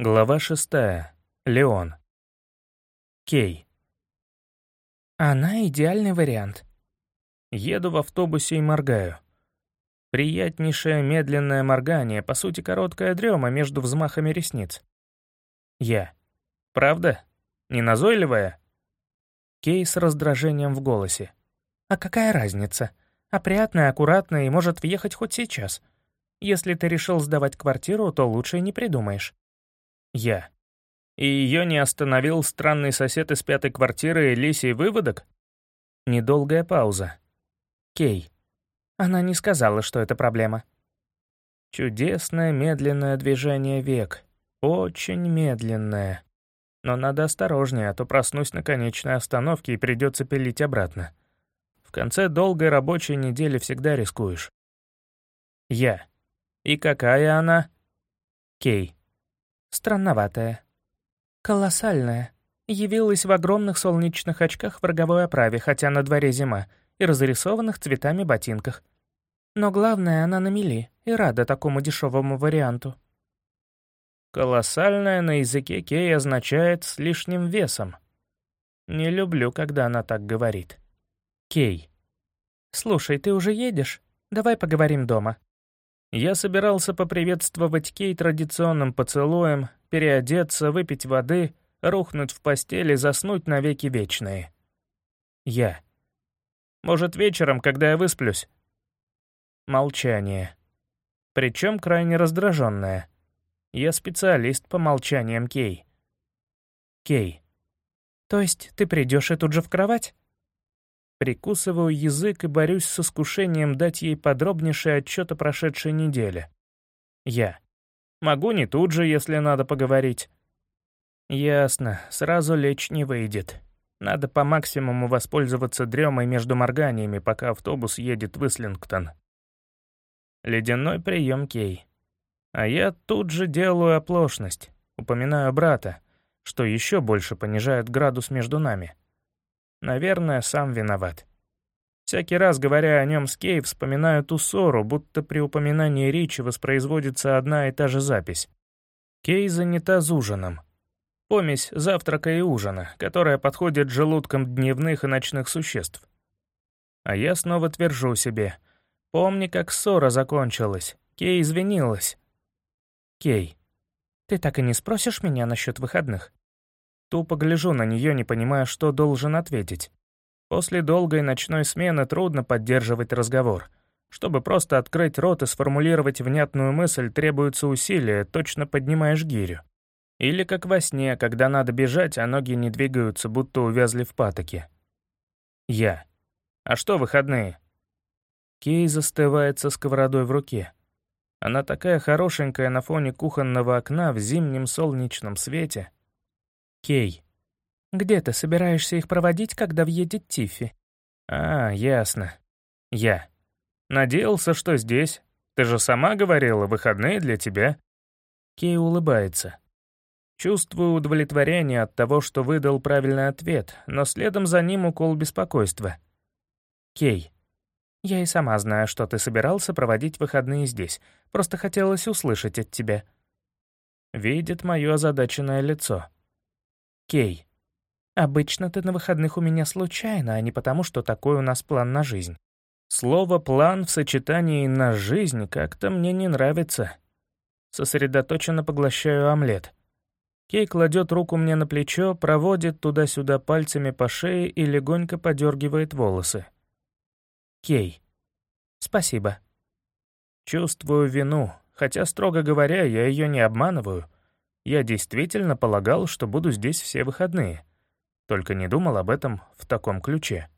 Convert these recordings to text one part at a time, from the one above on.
Глава шестая. Леон. Кей. Она идеальный вариант. Еду в автобусе и моргаю. Приятнейшее медленное моргание, по сути, короткая дрема между взмахами ресниц. Я. Правда? Не назойливая? Кей с раздражением в голосе. А какая разница? Опрятная, аккуратная и может въехать хоть сейчас. Если ты решил сдавать квартиру, то лучше и не придумаешь. Я. И ее не остановил странный сосед из пятой квартиры Лисий выводок? Недолгая пауза. Кей. Она не сказала, что это проблема. Чудесное медленное движение век. Очень медленное. Но надо осторожнее, а то проснусь на конечной остановке и придется пилить обратно. В конце долгой рабочей недели всегда рискуешь. Я. И какая она? Кей. Странноватая. Колоссальная. Явилась в огромных солнечных очках в роговой оправе, хотя на дворе зима, и разрисованных цветами ботинках. Но главное, она на мели и рада такому дешевому варианту. Колоссальная на языке кей означает «с лишним весом». Не люблю, когда она так говорит. Кей. «Слушай, ты уже едешь? Давай поговорим дома». Я собирался поприветствовать Кей традиционным поцелуем, переодеться, выпить воды, рухнуть в постели, заснуть навеки вечные. Я. Может, вечером, когда я высплюсь? Молчание. Причем крайне раздраженное. Я специалист по молчаниям Кей. Кей. То есть ты придешь и тут же в кровать? Прикусываю язык и борюсь с искушением дать ей подробнейший отчет о прошедшей неделе. Я. Могу не тут же, если надо поговорить. Ясно, сразу лечь не выйдет. Надо по максимуму воспользоваться дремой между морганиями, пока автобус едет в Ислингтон. Ледяной прием Кей. А я тут же делаю оплошность, упоминаю брата, что еще больше понижает градус между нами. Наверное, сам виноват. Всякий раз, говоря о нем с Кей, вспоминаю ту ссору, будто при упоминании Ричи воспроизводится одна и та же запись. Кей занята с ужином. Помесь завтрака и ужина, которая подходит желудкам дневных и ночных существ. А я снова твержу себе. Помни, как ссора закончилась. Кей извинилась. Кей. Ты так и не спросишь меня насчет выходных? Тупо гляжу на нее, не понимая, что должен ответить. После долгой ночной смены трудно поддерживать разговор. Чтобы просто открыть рот и сформулировать внятную мысль, требуется усилие, точно поднимаешь гирю. Или как во сне, когда надо бежать, а ноги не двигаются, будто увязли в патоке. Я. А что выходные? Кей застывает со сковородой в руке. Она такая хорошенькая на фоне кухонного окна в зимнем солнечном свете — Кей. «Где ты собираешься их проводить, когда въедет Тиффи?» «А, ясно. Я. Надеялся, что здесь. Ты же сама говорила, выходные для тебя». Кей улыбается. Чувствую удовлетворение от того, что выдал правильный ответ, но следом за ним укол беспокойства. Кей. «Я и сама знаю, что ты собирался проводить выходные здесь. Просто хотелось услышать от тебя». Видит мое озадаченное лицо. Кей. Обычно ты на выходных у меня случайно, а не потому, что такой у нас план на жизнь. Слово «план» в сочетании «на жизнь» как-то мне не нравится. Сосредоточенно поглощаю омлет. Кей кладет руку мне на плечо, проводит туда-сюда пальцами по шее и легонько подергивает волосы. Кей. Спасибо. Чувствую вину, хотя, строго говоря, я ее не обманываю — я действительно полагал, что буду здесь все выходные. Только не думал об этом в таком ключе,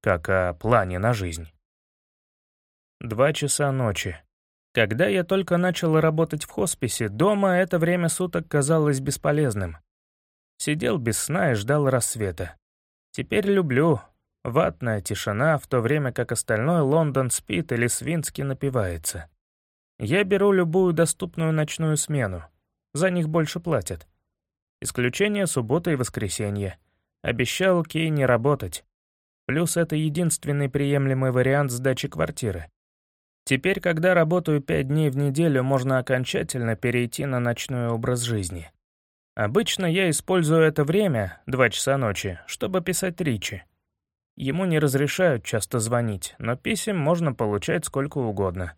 как о плане на жизнь. Два часа ночи. Когда я только начал работать в хосписе, дома это время суток казалось бесполезным. Сидел без сна и ждал рассвета. Теперь люблю. Ватная тишина, в то время как остальной Лондон спит или Свински напивается. Я беру любую доступную ночную смену, за них больше платят. Исключение суббота и воскресенье. Обещал Кей не работать. Плюс это единственный приемлемый вариант сдачи квартиры. Теперь, когда работаю пять дней в неделю, можно окончательно перейти на ночной образ жизни. Обычно я использую это время, два часа ночи, чтобы писать Ричи. Ему не разрешают часто звонить, но писем можно получать сколько угодно.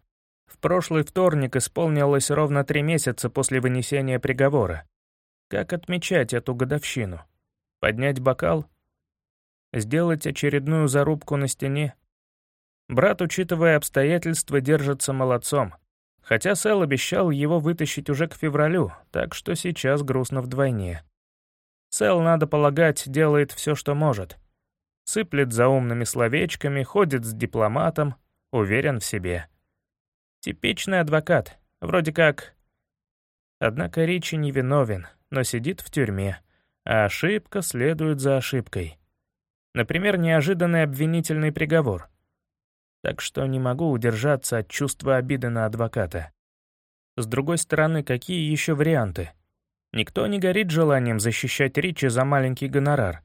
В прошлый вторник исполнилось ровно три месяца после вынесения приговора. Как отмечать эту годовщину? Поднять бокал? Сделать очередную зарубку на стене? Брат, учитывая обстоятельства, держится молодцом. Хотя Сэл обещал его вытащить уже к февралю, так что сейчас грустно вдвойне. Сэл, надо полагать, делает все, что может. Сыплет заумными словечками, ходит с дипломатом, уверен в себе. Типичный адвокат, вроде как... Однако Ричи невиновен, но сидит в тюрьме, а ошибка следует за ошибкой. Например, неожиданный обвинительный приговор — так что не могу удержаться от чувства обиды на адвоката. С другой стороны, какие еще варианты? Никто не горит желанием защищать Ричи за маленький гонорар.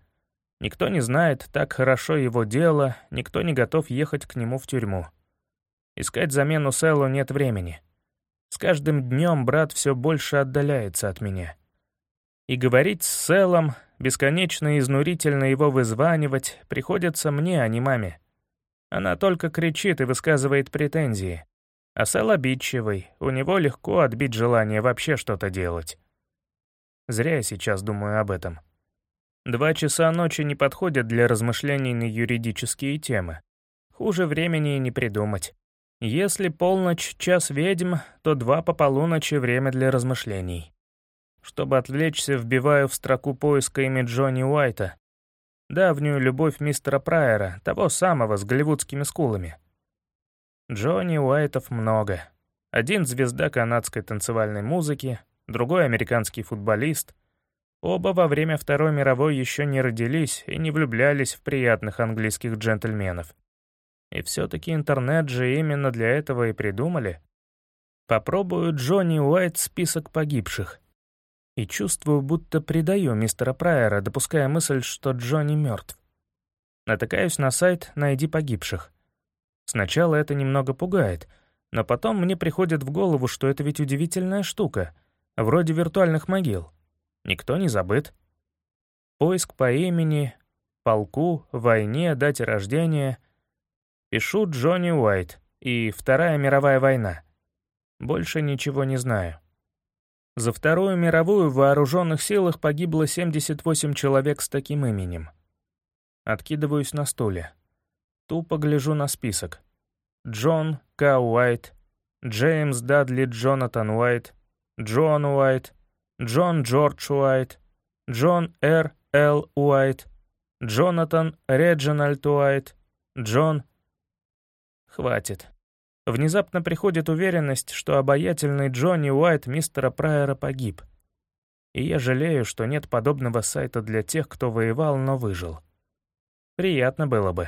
Никто не знает так хорошо его дело, никто не готов ехать к нему в тюрьму. Искать замену Селлу нет времени. С каждым днем брат все больше отдаляется от меня. И говорить с Селлом, бесконечно изнурительно его вызванивать, приходится мне, а не маме. Она только кричит и высказывает претензии. А Сэл обидчивый, у него легко отбить желание вообще что-то делать. Зря я сейчас думаю об этом. Два часа ночи не подходят для размышлений на юридические темы. Хуже времени и не придумать. Если полночь — час ведьм, то два по полуночи — время для размышлений. Чтобы отвлечься, вбиваю в строку поиска имя Джонни Уайта, Давнюю любовь мистера Прайера, того самого с голливудскими скулами. Джонни Уайтов много. Один звезда канадской танцевальной музыки, другой американский футболист. Оба во время Второй мировой еще не родились и не влюблялись в приятных английских джентльменов. И все-таки интернет же именно для этого и придумали. Попробую Джонни Уайт список погибших — и чувствую, будто предаю мистера Прайера, допуская мысль, что Джонни мертв. Натыкаюсь на сайт «Найди погибших». Сначала это немного пугает, но потом мне приходит в голову, что это ведь удивительная штука, вроде виртуальных могил. Никто не забыт. Поиск по имени, полку, войне, дате рождения. Пишу Джонни Уайт и Вторая мировая война. Больше ничего не знаю. За Вторую мировую в вооруженных силах погибло 78 человек с таким именем. Откидываюсь на стуле. Тупо гляжу на список. Джон К. Уайт, Джеймс Дадли Джонатан Уайт, Джон Уайт, Джон Джордж Уайт, Джон Р. Л. Уайт, Джонатан Реджинальд Уайт, Джон... Хватит. Внезапно приходит уверенность, что обаятельный Джонни Уайт мистера Прайера погиб. И я жалею, что нет подобного сайта для тех, кто воевал, но выжил. Приятно было бы.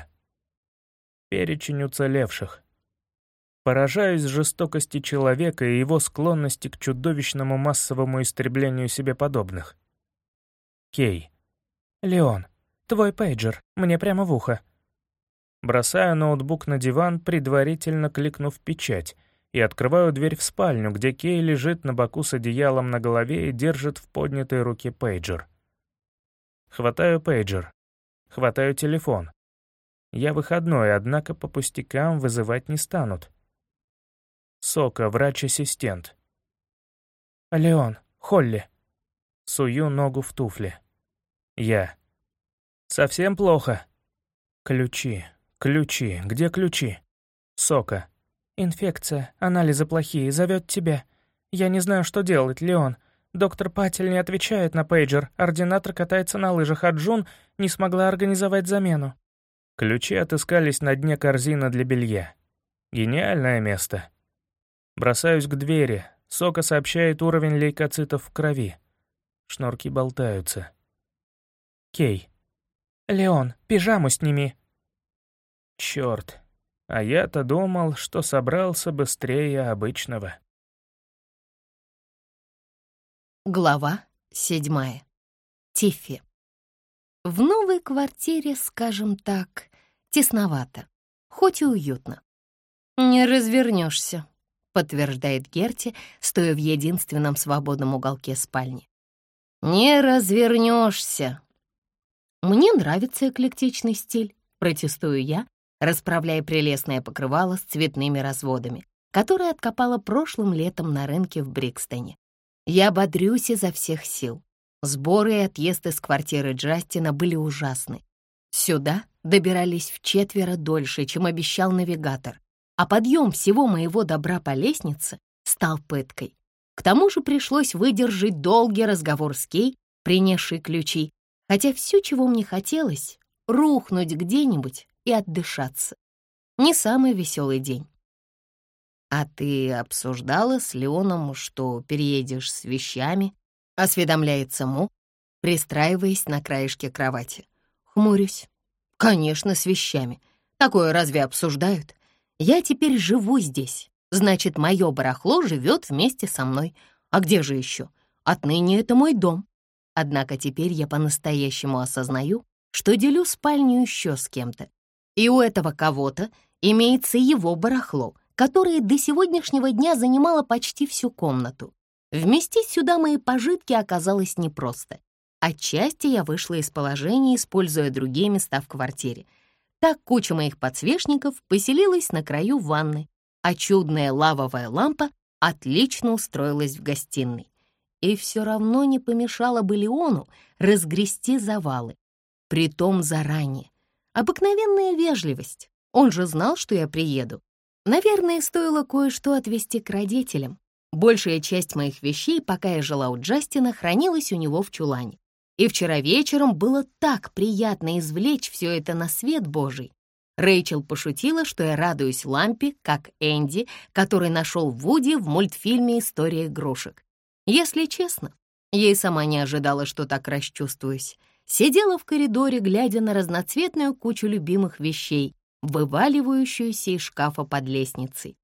Перечень уцелевших. Поражаюсь жестокости человека и его склонности к чудовищному массовому истреблению себе подобных. Кей. «Леон, твой пейджер, мне прямо в ухо. Бросаю ноутбук на диван, предварительно кликнув печать, и открываю дверь в спальню, где Кей лежит на боку с одеялом на голове и держит в поднятой руке пейджер. Хватаю пейджер. Хватаю телефон. Я выходной, однако по пустякам вызывать не станут. Сока, врач-ассистент. «Леон, Холли». Сую ногу в туфли. Я. «Совсем плохо?» Ключи. «Ключи. Где ключи?» «Сока». «Инфекция. Анализы плохие. Зовет тебя. Я не знаю, что делать, Леон. Доктор Патель не отвечает на пейджер. Ординатор катается на лыжах, а Джун не смогла организовать замену». Ключи отыскались на дне корзины для белья. Гениальное место. Бросаюсь к двери. Сока сообщает уровень лейкоцитов в крови. Шнурки болтаются. Кей. «Леон, пижаму сними», Черт, а я-то думал, что собрался быстрее обычного. Глава седьмая. Тиффи. В новой квартире, скажем так, тесновато, хоть и уютно. «Не развернешься», — подтверждает Герти, стоя в единственном свободном уголке спальни. «Не развернешься». Мне нравится эклектичный стиль, протестую я, расправляя прелестное покрывало с цветными разводами, которое откопала прошлым летом на рынке в Брикстоне. Я бодрюсь изо всех сил. Сборы и отъезд из квартиры Джастина были ужасны. Сюда добирались в четверо дольше, чем обещал навигатор, а подъем всего моего добра по лестнице стал пыткой. К тому же пришлось выдержать долгий разговор с Кей, принесший ключи, хотя все, чего мне хотелось, рухнуть где-нибудь и отдышаться. Не самый веселый день. «А ты обсуждала с Леоном, что переедешь с вещами?» — осведомляется Мо, пристраиваясь на краешке кровати. Хмурюсь. «Конечно, с вещами. Такое разве обсуждают? Я теперь живу здесь. Значит, мое барахло живет вместе со мной. А где же еще? Отныне это мой дом. Однако теперь я по-настоящему осознаю, что делю спальню еще с кем-то. И у этого кого-то имеется его барахло, которое до сегодняшнего дня занимало почти всю комнату. Вместить сюда мои пожитки оказалось непросто. Отчасти я вышла из положения, используя другие места в квартире. Так куча моих подсвечников поселилась на краю ванны, а чудная лавовая лампа отлично устроилась в гостиной. И все равно не помешало бы Леону разгрести завалы. Притом заранее. Обыкновенная вежливость. Он же знал, что я приеду. Наверное, стоило кое-что отвезти к родителям. Большая часть моих вещей, пока я жила у Джастина, хранилась у него в чулане. И вчера вечером было так приятно извлечь все это на свет Божий. Рэйчел пошутила, что я радуюсь лампе, как Энди, который нашел Вуди в мультфильме «История игрушек». Если честно, я и сама не ожидала, что так расчувствуюсь. Сидела в коридоре, глядя на разноцветную кучу любимых вещей, вываливающуюся из шкафа под лестницей.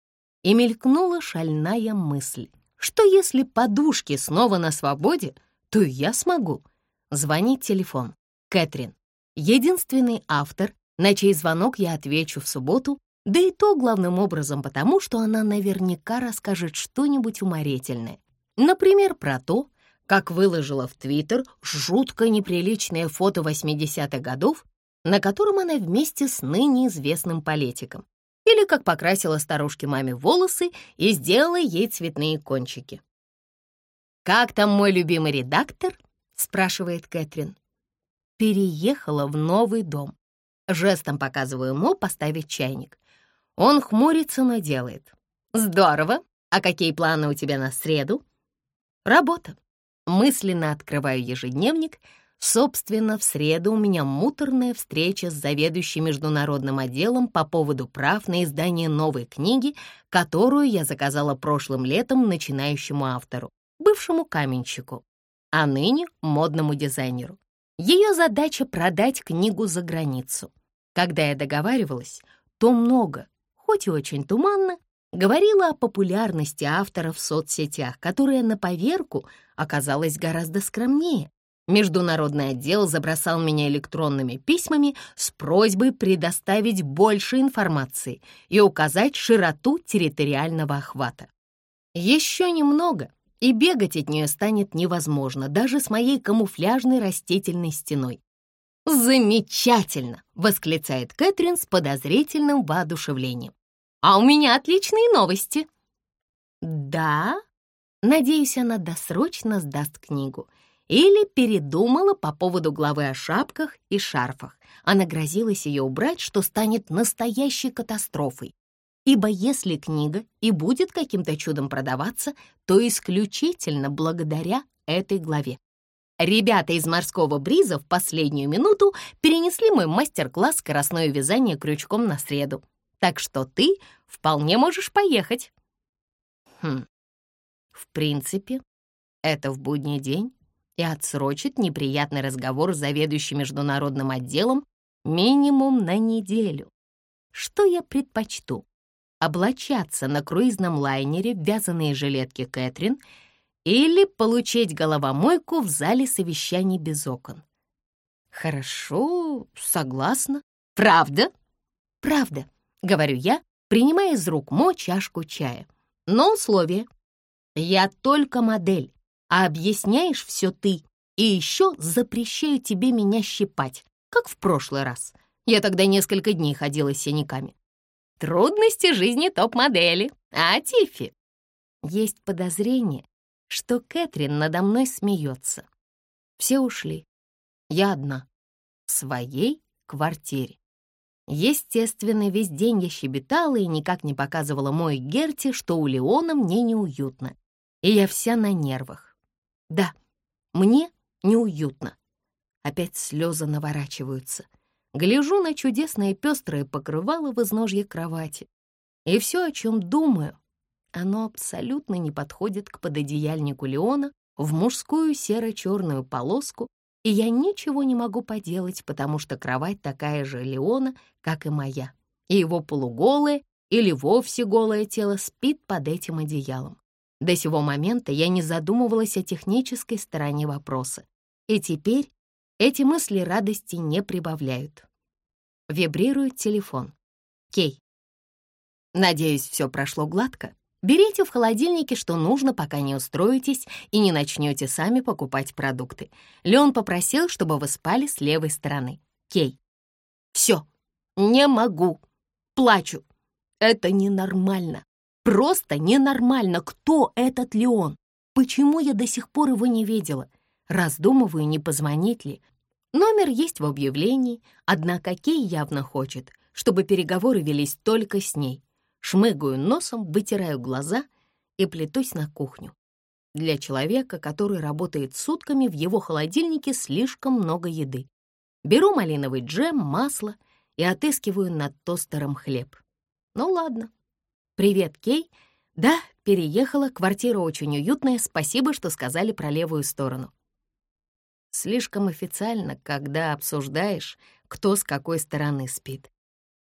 И мелькнула шальная мысль, что если подушки снова на свободе, то и я смогу. Звонит телефон. Кэтрин. Единственный автор, на чей звонок я отвечу в субботу, да и то главным образом потому, что она наверняка расскажет что-нибудь уморительное. Например, про то, как выложила в Твиттер жутко неприличное фото 80-х годов, на котором она вместе с ныне известным политиком, или как покрасила старушке маме волосы и сделала ей цветные кончики. «Как там мой любимый редактор?» — спрашивает Кэтрин. Переехала в новый дом. Жестом показываю ему поставить чайник. Он хмурится, но делает. Здорово. А какие планы у тебя на среду? Работа. Мысленно открываю ежедневник. Собственно, в среду у меня муторная встреча с заведующей международным отделом по поводу прав на издание новой книги, которую я заказала прошлым летом начинающему автору, бывшему каменщику а ныне модному дизайнеру. Ее задача — продать книгу за границу. Когда я договаривалась, то много, хоть и очень туманно, говорила о популярности автора в соцсетях, которая на поверку оказалась гораздо скромнее. Международный отдел забросал меня электронными письмами с просьбой предоставить больше информации и указать широту территориального охвата. Еще немного, и бегать от нее станет невозможно, даже с моей камуфляжной растительной стеной. «Замечательно!» — восклицает Кэтрин с подозрительным воодушевлением. «А у меня отличные новости!» «Да?» Надеюсь, она досрочно сдаст книгу. Или передумала по поводу главы о шапках и шарфах. Она грозилась ее убрать, что станет настоящей катастрофой ибо если книга и будет каким-то чудом продаваться, то исключительно благодаря этой главе. Ребята из морского бриза в последнюю минуту перенесли мой мастер-класс «Скоростное вязание крючком» на среду. Так что ты вполне можешь поехать. Хм, в принципе, это в будний день и отсрочит неприятный разговор с заведующим международным отделом минимум на неделю. Что я предпочту? облачаться на круизном лайнере в вязаные жилетки Кэтрин или получить головомойку в зале совещаний без окон. Хорошо, согласна. Правда? Правда, говорю я, принимая из рук Мо чашку чая. Но условие. Я только модель, а объясняешь все ты. И еще запрещаю тебе меня щипать, как в прошлый раз. Я тогда несколько дней ходила с синяками. Трудности жизни топ-модели. А, Тиффи? Есть подозрение, что Кэтрин надо мной смеется. Все ушли. Я одна. В своей квартире. Естественно, весь день я щебетала и никак не показывала мой Герти, что у Леона мне неуютно. И я вся на нервах. Да, мне неуютно. Опять слезы наворачиваются. Гляжу на чудесное пестрое покрывало в изножье кровати. И все, о чем думаю, оно абсолютно не подходит к пододеяльнику Леона в мужскую серо-черную полоску, и я ничего не могу поделать, потому что кровать такая же Леона, как и моя, и его полуголое или вовсе голое тело спит под этим одеялом. До сего момента я не задумывалась о технической стороне вопроса, и теперь эти мысли радости не прибавляют. Вибрирует телефон. Кей. Надеюсь, все прошло гладко. Берите в холодильнике, что нужно, пока не устроитесь и не начнете сами покупать продукты. Леон попросил, чтобы вы спали с левой стороны. Кей. Все. Не могу. Плачу. Это ненормально. Просто ненормально. Кто этот Леон? Почему я до сих пор его не видела? Раздумываю, не позвонить ли. Номер есть в объявлении, однако Кей явно хочет, чтобы переговоры велись только с ней шмыгаю носом, вытираю глаза и плетусь на кухню. Для человека, который работает сутками, в его холодильнике слишком много еды. Беру малиновый джем, масло и отыскиваю над тостером хлеб. Ну ладно. Привет, Кей. Да, переехала, квартира очень уютная, спасибо, что сказали про левую сторону. Слишком официально, когда обсуждаешь, кто с какой стороны спит.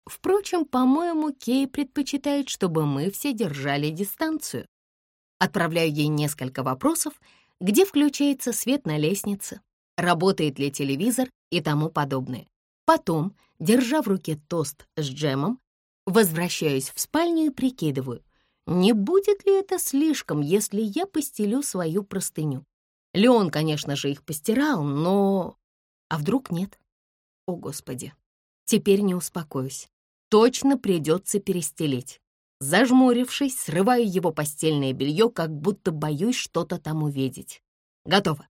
Впрочем, по-моему, Кей предпочитает, чтобы мы все держали дистанцию. Отправляю ей несколько вопросов, где включается свет на лестнице, работает ли телевизор и тому подобное. Потом, держа в руке тост с джемом, возвращаюсь в спальню и прикидываю, не будет ли это слишком, если я постелю свою простыню. Леон, конечно же, их постирал, но... А вдруг нет? О, Господи, теперь не успокоюсь точно придется перестелить. Зажмурившись, срываю его постельное белье, как будто боюсь что-то там увидеть. Готово.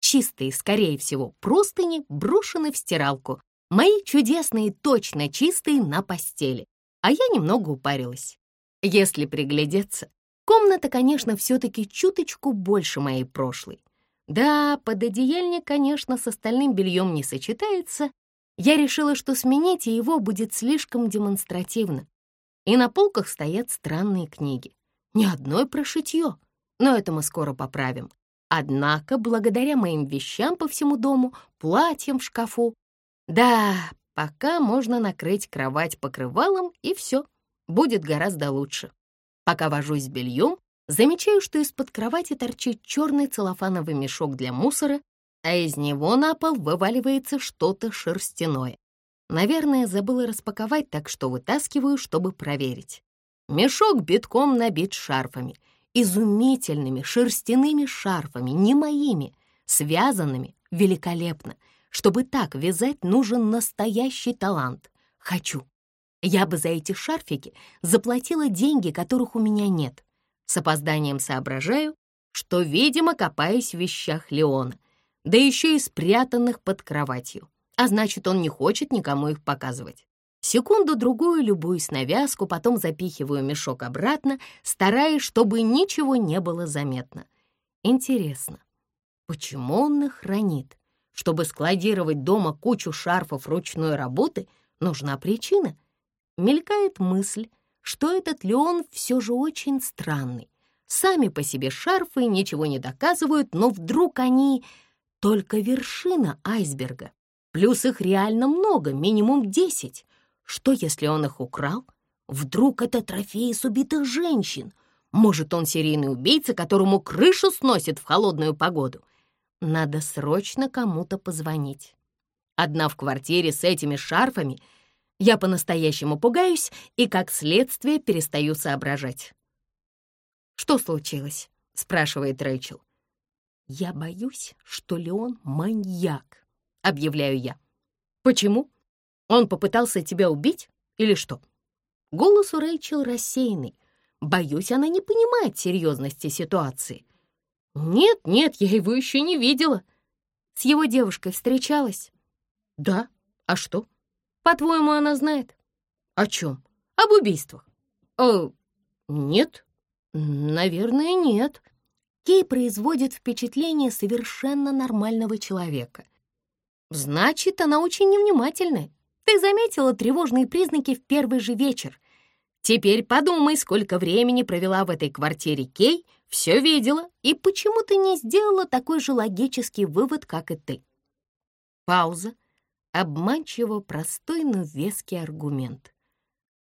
Чистые, скорее всего, простыни брошены в стиралку. Мои чудесные, точно чистые на постели. А я немного упарилась. Если приглядеться, комната, конечно, все-таки чуточку больше моей прошлой. Да, пододеяльник, конечно, с остальным бельем не сочетается, я решила, что сменить его будет слишком демонстративно. И на полках стоят странные книги. Ни одной про шитье, но это мы скоро поправим. Однако, благодаря моим вещам по всему дому, платьям в шкафу, да, пока можно накрыть кровать покрывалом, и все, будет гораздо лучше. Пока вожусь с бельем, замечаю, что из-под кровати торчит черный целлофановый мешок для мусора а из него на пол вываливается что-то шерстяное. Наверное, забыла распаковать, так что вытаскиваю, чтобы проверить. Мешок битком набит шарфами, изумительными шерстяными шарфами, не моими, связанными великолепно. Чтобы так вязать, нужен настоящий талант. Хочу. Я бы за эти шарфики заплатила деньги, которых у меня нет. С опозданием соображаю, что, видимо, копаюсь в вещах Леона — да еще и спрятанных под кроватью. А значит, он не хочет никому их показывать. Секунду-другую любуюсь на вязку, потом запихиваю мешок обратно, стараясь, чтобы ничего не было заметно. Интересно, почему он их хранит? Чтобы складировать дома кучу шарфов ручной работы, нужна причина. Мелькает мысль, что этот Леон все же очень странный. Сами по себе шарфы ничего не доказывают, но вдруг они только вершина айсберга. Плюс их реально много, минимум десять. Что, если он их украл? Вдруг это трофеи с убитых женщин? Может, он серийный убийца, которому крышу сносит в холодную погоду? Надо срочно кому-то позвонить. Одна в квартире с этими шарфами я по-настоящему пугаюсь и, как следствие, перестаю соображать. «Что случилось?» — спрашивает Рэйчел. «Я боюсь, что Леон маньяк», — объявляю я. «Почему? Он попытался тебя убить или что?» Голос у Рэйчел рассеянный. Боюсь, она не понимает серьезности ситуации. «Нет, нет, я его еще не видела». «С его девушкой встречалась?» «Да. А что? По-твоему, она знает?» «О чем? Об убийствах?» «Э, нет. Наверное, нет». Кей производит впечатление совершенно нормального человека. Значит, она очень невнимательная. Ты заметила тревожные признаки в первый же вечер. Теперь подумай, сколько времени провела в этой квартире Кей, все видела, и почему ты не сделала такой же логический вывод, как и ты. Пауза. Обманчиво простой, но веский аргумент.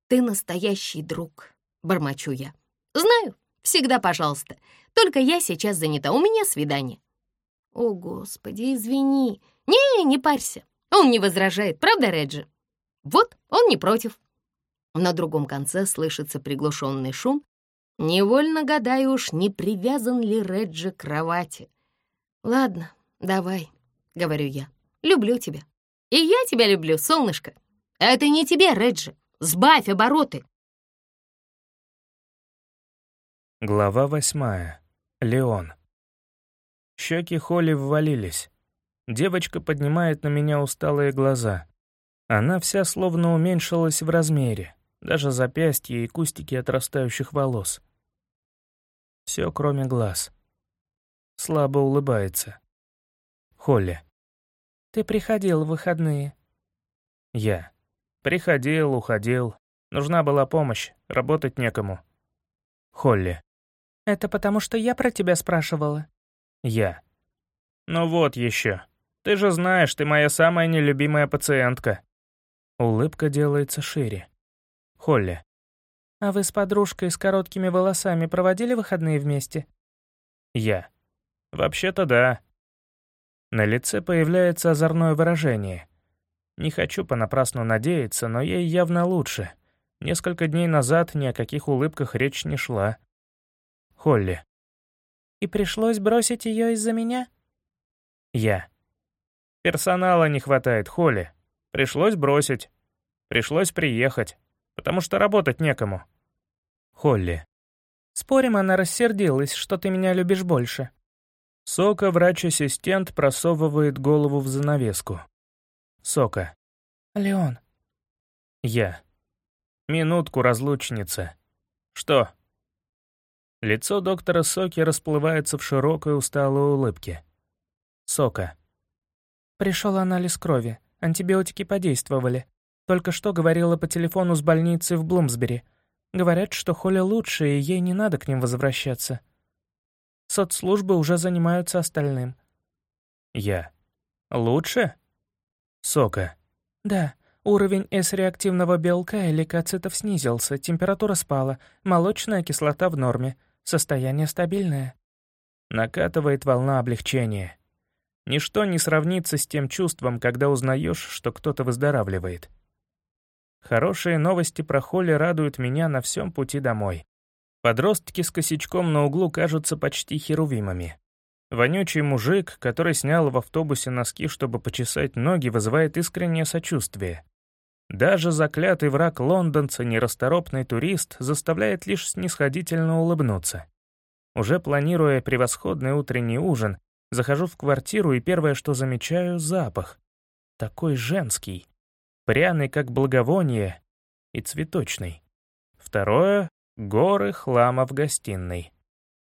«Ты настоящий друг», — бормочу я. «Знаю, всегда пожалуйста. Только я сейчас занята, у меня свидание». «О, Господи, извини. Не, не парься. Он не возражает, правда, Реджи?» «Вот, он не против». На другом конце слышится приглушенный шум. Невольно гадаю уж, не привязан ли Реджи к кровати. «Ладно, давай», — говорю я. «Люблю тебя». «И я тебя люблю, солнышко». «Это не тебе, Реджи. Сбавь обороты». Глава восьмая. Леон. Щеки Холли ввалились. Девочка поднимает на меня усталые глаза. Она вся словно уменьшилась в размере, даже запястья и кустики отрастающих волос. Все, кроме глаз. Слабо улыбается. Холли. «Ты приходил в выходные?» Я. Приходил, уходил. Нужна была помощь, работать некому. Холли. «Это потому, что я про тебя спрашивала?» Я. «Ну вот еще. Ты же знаешь, ты моя самая нелюбимая пациентка». Улыбка делается шире. Холли. «А вы с подружкой с короткими волосами проводили выходные вместе?» Я. «Вообще-то да». На лице появляется озорное выражение. Не хочу понапрасну надеяться, но ей явно лучше. Несколько дней назад ни о каких улыбках речь не шла. Холли. «И пришлось бросить ее из-за меня?» Я. «Персонала не хватает, Холли. Пришлось бросить. Пришлось приехать, потому что работать некому». Холли. «Спорим, она рассердилась, что ты меня любишь больше». Сока, врач-ассистент, просовывает голову в занавеску. Сока. «Леон». Я. «Минутку, разлучница». «Что?» Лицо доктора Соки расплывается в широкой усталой улыбке. Сока. Пришел анализ крови. Антибиотики подействовали. Только что говорила по телефону с больницы в Блумсбери. Говорят, что Холли лучше, и ей не надо к ним возвращаться. Соцслужбы уже занимаются остальным. Я. Лучше? Сока. Да. Уровень С-реактивного белка и лейкоцитов снизился, температура спала, молочная кислота в норме. Состояние стабильное. Накатывает волна облегчения. Ничто не сравнится с тем чувством, когда узнаешь, что кто-то выздоравливает. Хорошие новости про Холли радуют меня на всем пути домой. Подростки с косячком на углу кажутся почти херувимами. Вонючий мужик, который снял в автобусе носки, чтобы почесать ноги, вызывает искреннее сочувствие. Даже заклятый враг лондонца, нерасторопный турист, заставляет лишь снисходительно улыбнуться. Уже планируя превосходный утренний ужин, захожу в квартиру и первое, что замечаю — запах. Такой женский. Пряный, как благовоние, и цветочный. Второе — горы хлама в гостиной.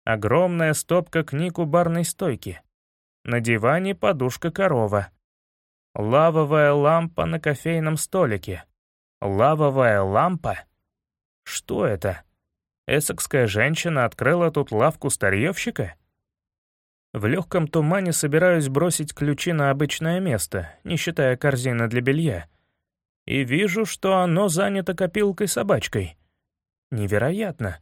Огромная стопка книг у барной стойки. На диване подушка-корова — Лавовая лампа на кофейном столике. Лавовая лампа? Что это? Эссекская женщина открыла тут лавку старьевщика? В легком тумане собираюсь бросить ключи на обычное место, не считая корзины для белья. И вижу, что оно занято копилкой-собачкой. Невероятно.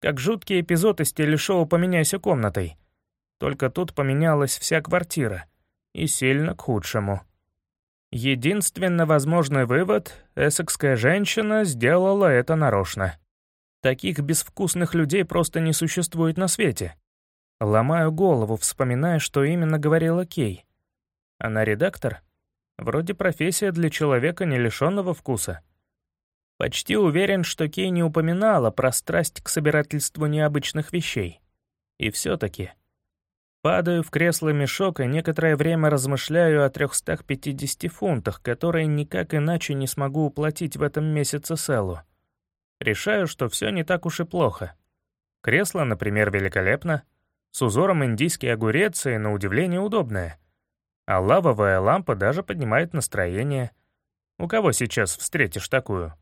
Как жуткий эпизод из телешоу «Поменяйся комнатой». Только тут поменялась вся квартира. И сильно к худшему. Единственно возможный вывод — эссекская женщина сделала это нарочно. Таких безвкусных людей просто не существует на свете. Ломаю голову, вспоминая, что именно говорила Кей. Она редактор? Вроде профессия для человека, не лишенного вкуса. Почти уверен, что Кей не упоминала про страсть к собирательству необычных вещей. И все-таки. Падаю в кресло-мешок и некоторое время размышляю о 350 фунтах, которые никак иначе не смогу уплатить в этом месяце Селлу. Решаю, что все не так уж и плохо. Кресло, например, великолепно, с узором индийский огурец и, на удивление, удобное. А лавовая лампа даже поднимает настроение. У кого сейчас встретишь такую?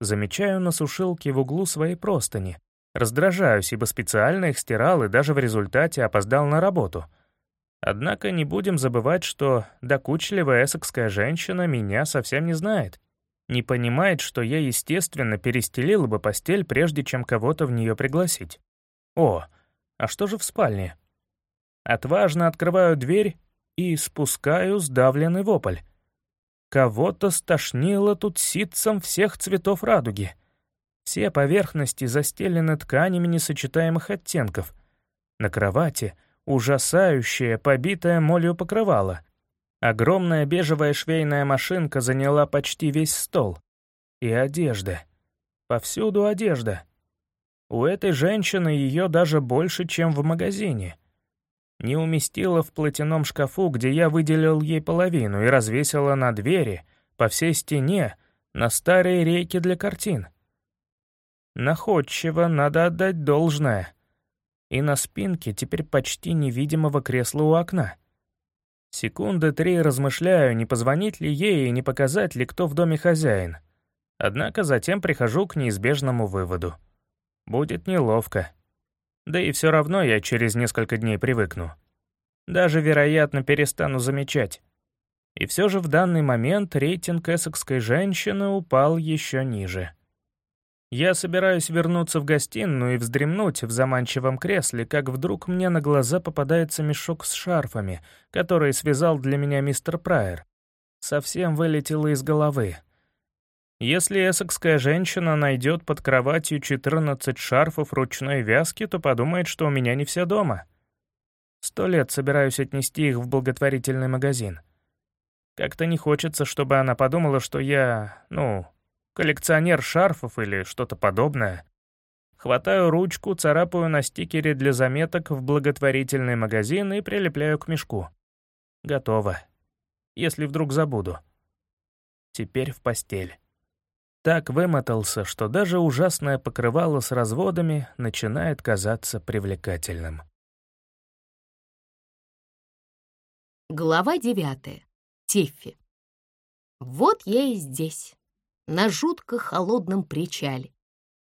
Замечаю на сушилке в углу свои простыни. Раздражаюсь, ибо специально их стирал и даже в результате опоздал на работу. Однако не будем забывать, что докучливая эссекская женщина меня совсем не знает не понимает, что я, естественно, перестелил бы постель, прежде чем кого-то в нее пригласить. О, а что же в спальне? Отважно открываю дверь и спускаю сдавленный вопль. Кого-то стошнило тут ситцем всех цветов радуги. Все поверхности застелены тканями несочетаемых оттенков. На кровати ужасающее, побитое молью покрывало. Огромная бежевая швейная машинка заняла почти весь стол. И одежда. Повсюду одежда. У этой женщины ее даже больше, чем в магазине. Не уместила в платяном шкафу, где я выделил ей половину, и развесила на двери, по всей стене, на старые рейки для картин. Находчиво, надо отдать должное. И на спинке теперь почти невидимого кресла у окна. Секунды три размышляю, не позвонить ли ей и не показать ли, кто в доме хозяин. Однако затем прихожу к неизбежному выводу. Будет неловко. Да и все равно я через несколько дней привыкну. Даже, вероятно, перестану замечать. И все же в данный момент рейтинг эссекской женщины упал еще ниже. Я собираюсь вернуться в гостиную и вздремнуть в заманчивом кресле, как вдруг мне на глаза попадается мешок с шарфами, который связал для меня мистер Прайер. Совсем вылетело из головы. Если эссекская женщина найдет под кроватью 14 шарфов ручной вязки, то подумает, что у меня не все дома. Сто лет собираюсь отнести их в благотворительный магазин. Как-то не хочется, чтобы она подумала, что я, ну, коллекционер шарфов или что-то подобное. Хватаю ручку, царапаю на стикере для заметок в благотворительный магазин и прилепляю к мешку. Готово. Если вдруг забуду. Теперь в постель. Так вымотался, что даже ужасное покрывало с разводами начинает казаться привлекательным. Глава девятая. Тиффи. Вот я и здесь на жутко холодном причале,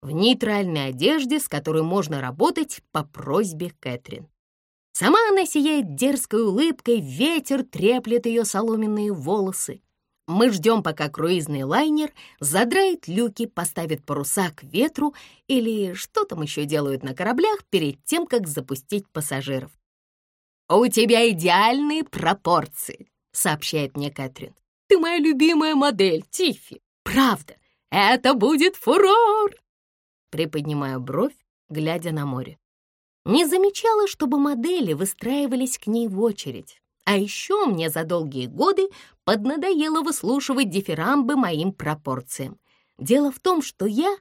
в нейтральной одежде, с которой можно работать по просьбе Кэтрин. Сама она сияет дерзкой улыбкой, ветер треплет ее соломенные волосы. Мы ждем, пока круизный лайнер задрает люки, поставит паруса к ветру или что там еще делают на кораблях перед тем, как запустить пассажиров. «У тебя идеальные пропорции», — сообщает мне Кэтрин. «Ты моя любимая модель, Тиффи. Правда, это будет фурор!» Приподнимаю бровь, глядя на море. Не замечала, чтобы модели выстраивались к ней в очередь. А еще мне за долгие годы поднадоело выслушивать дифирамбы моим пропорциям. Дело в том, что я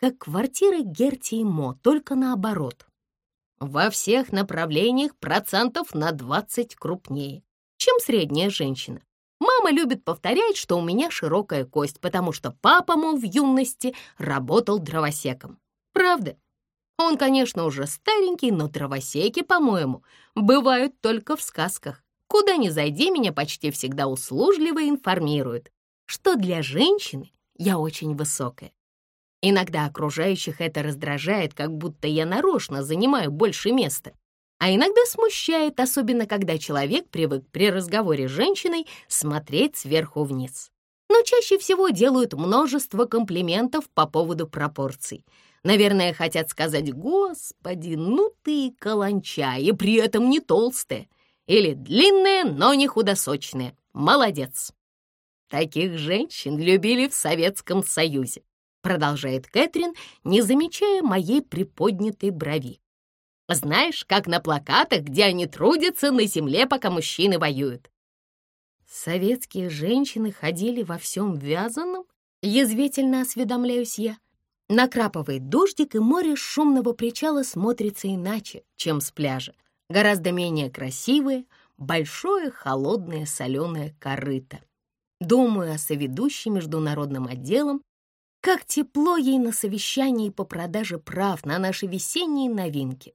как квартиры Герти и Мо, только наоборот. Во всех направлениях процентов на 20 крупнее, чем средняя женщина. Мама любит повторять, что у меня широкая кость, потому что папа, мол, в юности работал дровосеком. Правда? Он, конечно, уже старенький, но дровосеки, по-моему, бывают только в сказках. Куда ни зайди, меня почти всегда услужливо информируют, что для женщины я очень высокая. Иногда окружающих это раздражает, как будто я нарочно занимаю больше места а иногда смущает, особенно когда человек привык при разговоре с женщиной смотреть сверху вниз. Но чаще всего делают множество комплиментов по поводу пропорций. Наверное, хотят сказать «Господи, ну ты каланча, и при этом не толстая» или «длинная, но не худосочная, молодец». Таких женщин любили в Советском Союзе, продолжает Кэтрин, не замечая моей приподнятой брови. Знаешь, как на плакатах, где они трудятся на земле, пока мужчины воюют. Советские женщины ходили во всем вязаном? Язвительно осведомляюсь я. Накрапывает дождик, и море шумного причала смотрится иначе, чем с пляжа. Гораздо менее красивое, большое, холодное, соленое корыто. Думаю о соведущей международным отделом, как тепло ей на совещании по продаже прав на наши весенние новинки.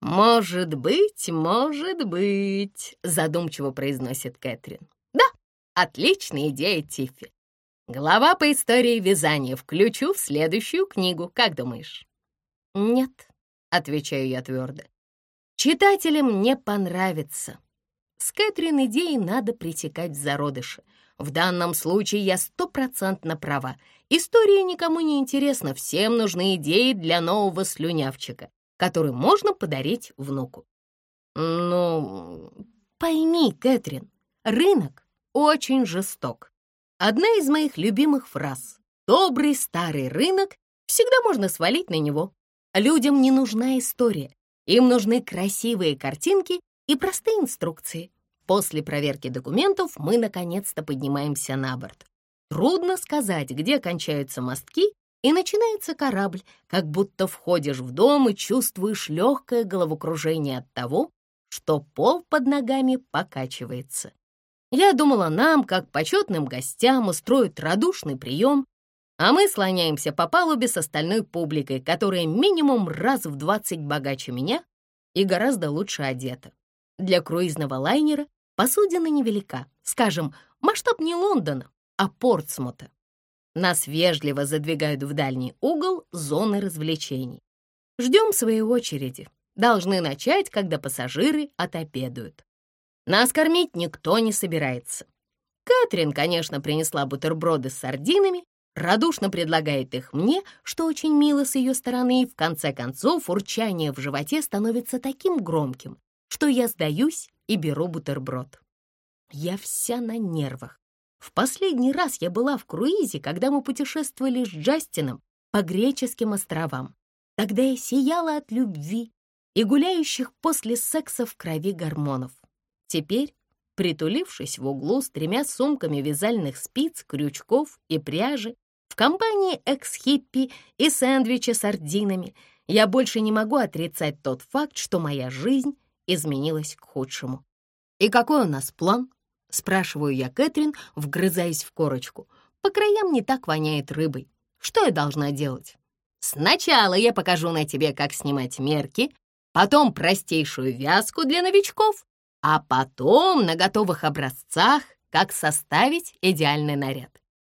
«Может быть, может быть», — задумчиво произносит Кэтрин. «Да, отличная идея, Тиффи. Глава по истории вязания включу в следующую книгу, как думаешь?» «Нет», — отвечаю я твердо. «Читателям не понравится. С Кэтрин идеей надо притекать в зародыши. В данном случае я стопроцентно права. История никому не интересна, всем нужны идеи для нового слюнявчика который можно подарить внуку. Ну, пойми, Кэтрин, рынок очень жесток. Одна из моих любимых фраз «Добрый старый рынок» всегда можно свалить на него. Людям не нужна история, им нужны красивые картинки и простые инструкции. После проверки документов мы наконец-то поднимаемся на борт. Трудно сказать, где кончаются мостки и начинается корабль, как будто входишь в дом и чувствуешь легкое головокружение от того, что пол под ногами покачивается. Я думала, нам, как почетным гостям, устроят радушный прием, а мы слоняемся по палубе с остальной публикой, которая минимум раз в двадцать богаче меня и гораздо лучше одета. Для круизного лайнера посудина невелика, скажем, масштаб не Лондона, а Портсмута. Нас вежливо задвигают в дальний угол зоны развлечений. Ждем своей очереди. Должны начать, когда пассажиры отобедают. Нас кормить никто не собирается. Кэтрин, конечно, принесла бутерброды с сардинами, радушно предлагает их мне, что очень мило с ее стороны, и в конце концов урчание в животе становится таким громким, что я сдаюсь и беру бутерброд. Я вся на нервах. В последний раз я была в круизе, когда мы путешествовали с Джастином по греческим островам. Тогда я сияла от любви и гуляющих после секса в крови гормонов. Теперь, притулившись в углу с тремя сумками вязальных спиц, крючков и пряжи, компании экс-хиппи и сэндвичи с сардинами, я больше не могу отрицать тот факт, что моя жизнь изменилась к худшему. И какой у нас план? Спрашиваю я Кэтрин, вгрызаясь в корочку. По краям не так воняет рыбой. Что я должна делать? Сначала я покажу на тебе, как снимать мерки, потом простейшую вязку для новичков, а потом на готовых образцах, как составить идеальный наряд.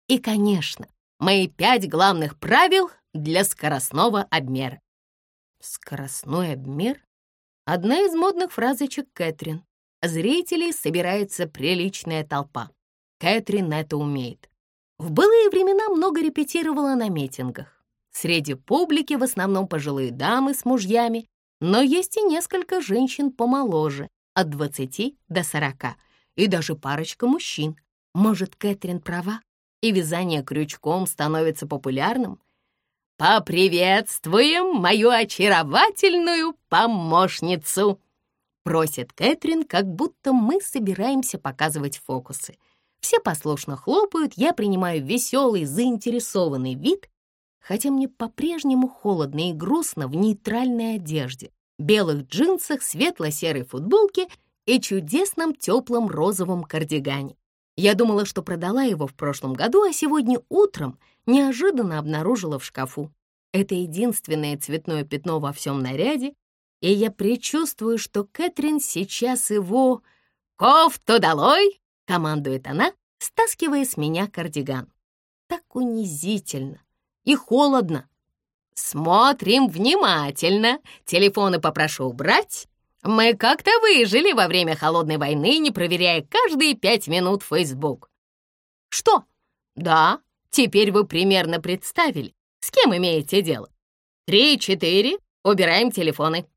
И, конечно, мои пять главных правил для скоростного обмера. Скоростной обмер — одна из модных фразочек Кэтрин. Зрителей собирается приличная толпа. Кэтрин это умеет. В былые времена много репетировала на митингах. Среди публики в основном пожилые дамы с мужьями, но есть и несколько женщин помоложе, от 20 до 40, и даже парочка мужчин. Может, Кэтрин права, и вязание крючком становится популярным? «Поприветствуем мою очаровательную помощницу!» Просит Кэтрин, как будто мы собираемся показывать фокусы. Все послушно хлопают, я принимаю веселый, заинтересованный вид, хотя мне по-прежнему холодно и грустно в нейтральной одежде, белых джинсах, светло-серой футболке и чудесном теплом розовом кардигане. Я думала, что продала его в прошлом году, а сегодня утром неожиданно обнаружила в шкафу. Это единственное цветное пятно во всем наряде, и я предчувствую, что Кэтрин сейчас его... «Кофту долой!» — командует она, стаскивая с меня кардиган. Так унизительно и холодно. «Смотрим внимательно. Телефоны попрошу убрать. Мы как-то выжили во время холодной войны, не проверяя каждые пять минут Facebook». «Что?» «Да, теперь вы примерно представили, с кем имеете дело. Три-четыре, убираем телефоны».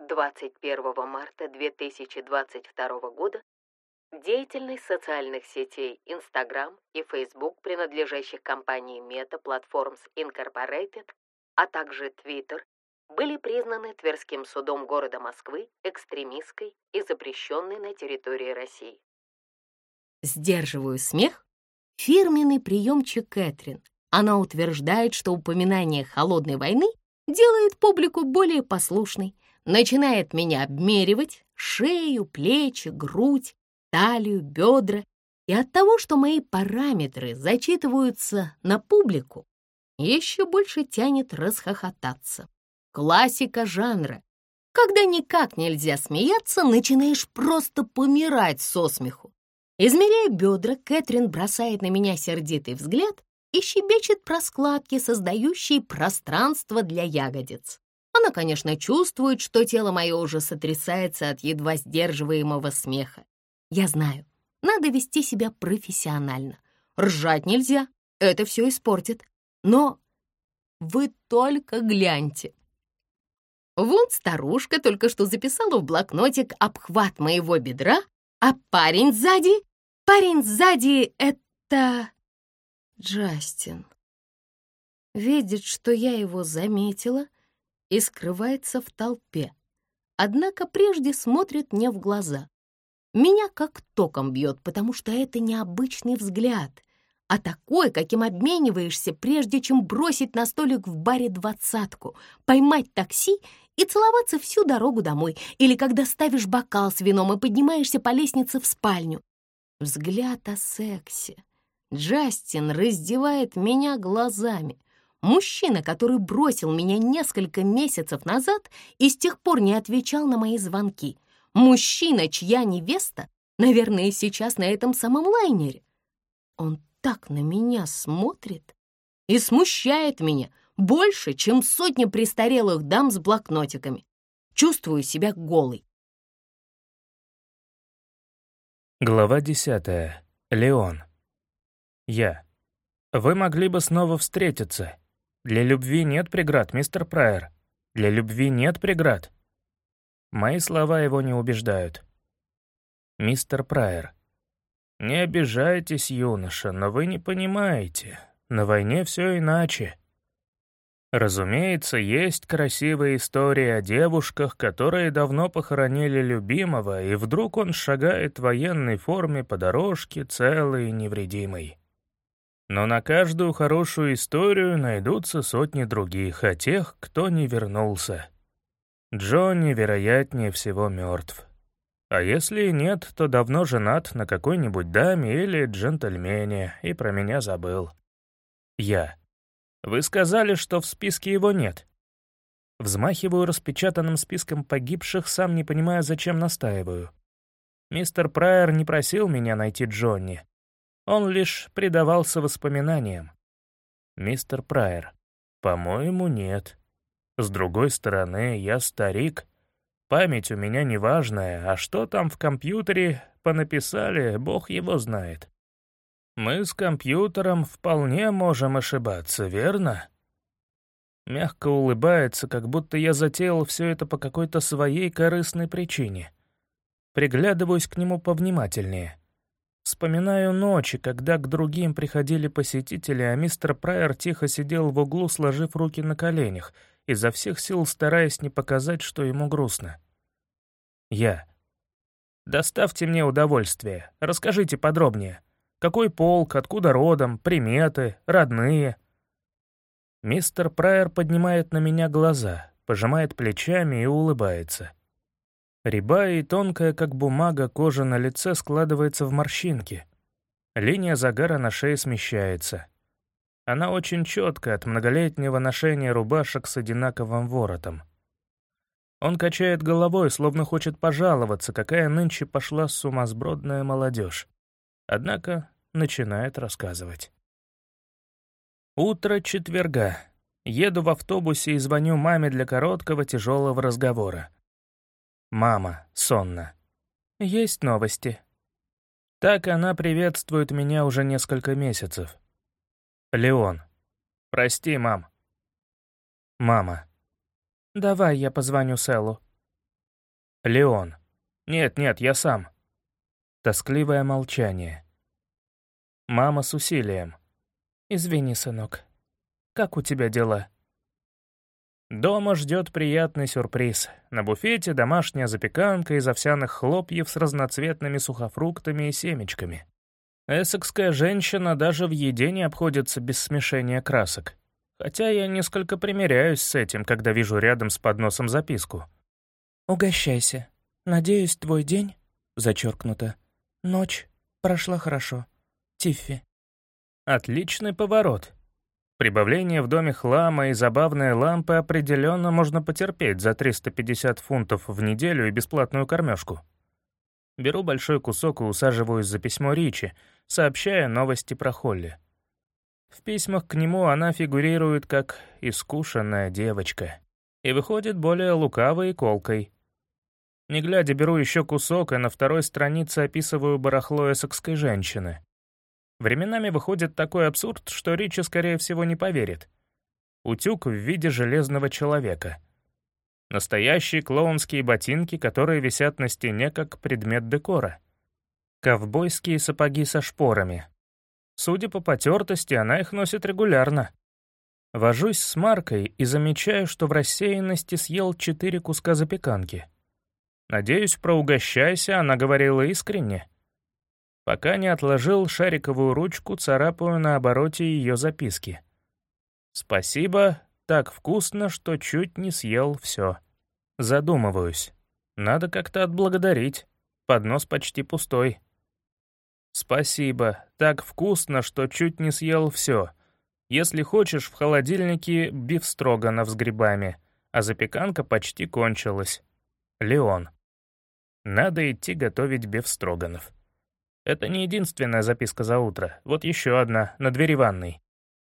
21 марта 2022 года деятельность социальных сетей Instagram и Facebook, принадлежащих компании Meta Platforms Incorporated, а также Twitter, были признаны Тверским судом города Москвы экстремистской и запрещенной на территории России. Сдерживаю смех. Фирменный приемчик Кэтрин. Она утверждает, что упоминание холодной войны делает публику более послушной, начинает меня обмеривать шею, плечи, грудь, талию, бедра. И от того, что мои параметры зачитываются на публику, еще больше тянет расхохотаться. Классика жанра. Когда никак нельзя смеяться, начинаешь просто помирать со смеху. Измеряя бедра, Кэтрин бросает на меня сердитый взгляд и щебечет про складки, создающие пространство для ягодиц. Она, конечно, чувствует, что тело мое уже сотрясается от едва сдерживаемого смеха. Я знаю, надо вести себя профессионально. Ржать нельзя, это все испортит. Но вы только гляньте. Вон старушка только что записала в блокнотик обхват моего бедра, а парень сзади... Парень сзади — это... Джастин. Видит, что я его заметила и скрывается в толпе. Однако прежде смотрит мне в глаза. Меня как током бьет, потому что это необычный взгляд, а такой, каким обмениваешься, прежде чем бросить на столик в баре двадцатку, поймать такси и целоваться всю дорогу домой, или когда ставишь бокал с вином и поднимаешься по лестнице в спальню. Взгляд о сексе. Джастин раздевает меня глазами. Мужчина, который бросил меня несколько месяцев назад и с тех пор не отвечал на мои звонки. Мужчина, чья невеста, наверное, сейчас на этом самом лайнере. Он так на меня смотрит и смущает меня больше, чем сотня престарелых дам с блокнотиками. Чувствую себя голой. Глава десятая. Леон. Я. Вы могли бы снова встретиться. Для любви нет преград, мистер Прайер. Для любви нет преград. Мои слова его не убеждают. Мистер Прайер. «Не обижайтесь, юноша, но вы не понимаете. На войне все иначе». Разумеется, есть красивые истории о девушках, которые давно похоронили любимого, и вдруг он шагает в военной форме по дорожке, целый и невредимый. Но на каждую хорошую историю найдутся сотни других, о тех, кто не вернулся. Джонни, вероятнее всего, мертв. А если и нет, то давно женат на какой-нибудь даме или джентльмене и про меня забыл. Я. Вы сказали, что в списке его нет. Взмахиваю распечатанным списком погибших, сам не понимая, зачем настаиваю. Мистер Прайер не просил меня найти Джонни. Он лишь предавался воспоминаниям. Мистер Прайер. По-моему, нет. С другой стороны, я старик — Память у меня неважная, а что там в компьютере понаписали, бог его знает. Мы с компьютером вполне можем ошибаться, верно? Мягко улыбается, как будто я затеял все это по какой-то своей корыстной причине. Приглядываюсь к нему повнимательнее. Вспоминаю ночи, когда к другим приходили посетители, а мистер Прайер тихо сидел в углу, сложив руки на коленях — изо всех сил стараясь не показать, что ему грустно. Я. «Доставьте мне удовольствие. Расскажите подробнее. Какой полк, откуда родом, приметы, родные?» Мистер Прайер поднимает на меня глаза, пожимает плечами и улыбается. Рябая и тонкая, как бумага, кожа на лице складывается в морщинки. Линия загара на шее смещается. Она очень четкая от многолетнего ношения рубашек с одинаковым воротом. Он качает головой, словно хочет пожаловаться, какая нынче пошла сумасбродная молодежь. Однако начинает рассказывать. Утро четверга. Еду в автобусе и звоню маме для короткого тяжелого разговора. Мама, сонно. Есть новости. Так она приветствует меня уже несколько месяцев. Леон. Прости, мам. Мама. Давай я позвоню Селу. Леон. Нет, нет, я сам. Тоскливое молчание. Мама с усилием. Извини, сынок. Как у тебя дела? Дома ждет приятный сюрприз. На буфете домашняя запеканка из овсяных хлопьев с разноцветными сухофруктами и семечками. Эссекская женщина даже в еде не обходится без смешения красок. Хотя я несколько примиряюсь с этим, когда вижу рядом с подносом записку. «Угощайся. Надеюсь, твой день, зачеркнуто, ночь, прошла хорошо. Тиффи». Отличный поворот. Прибавление в доме хлама и забавные лампы определенно можно потерпеть за 350 фунтов в неделю и бесплатную кормежку. Беру большой кусок и усаживаюсь за письмо Ричи, сообщая новости про Холли. В письмах к нему она фигурирует как «искушенная девочка» и выходит более лукавой и колкой. Не глядя, беру еще кусок и на второй странице описываю барахло эссекской женщины. Временами выходит такой абсурд, что Ричи, скорее всего, не поверит. Утюг в виде железного человека. Настоящие клоунские ботинки, которые висят на стене как предмет декора. Ковбойские сапоги со шпорами. Судя по потертости, она их носит регулярно. Вожусь с Маркой и замечаю, что в рассеянности съел четыре куска запеканки. Надеюсь, про «угощайся» она говорила искренне. Пока не отложил шариковую ручку, царапаю на обороте ее записки. «Спасибо, так вкусно, что чуть не съел все». Задумываюсь. Надо как-то отблагодарить. Поднос почти пустой. «Спасибо, так вкусно, что чуть не съел все. Если хочешь, в холодильнике бифстроганов с грибами, а запеканка почти кончилась. Леон». Надо идти готовить бифстроганов. Это не единственная записка за утро. Вот еще одна, на двери ванной.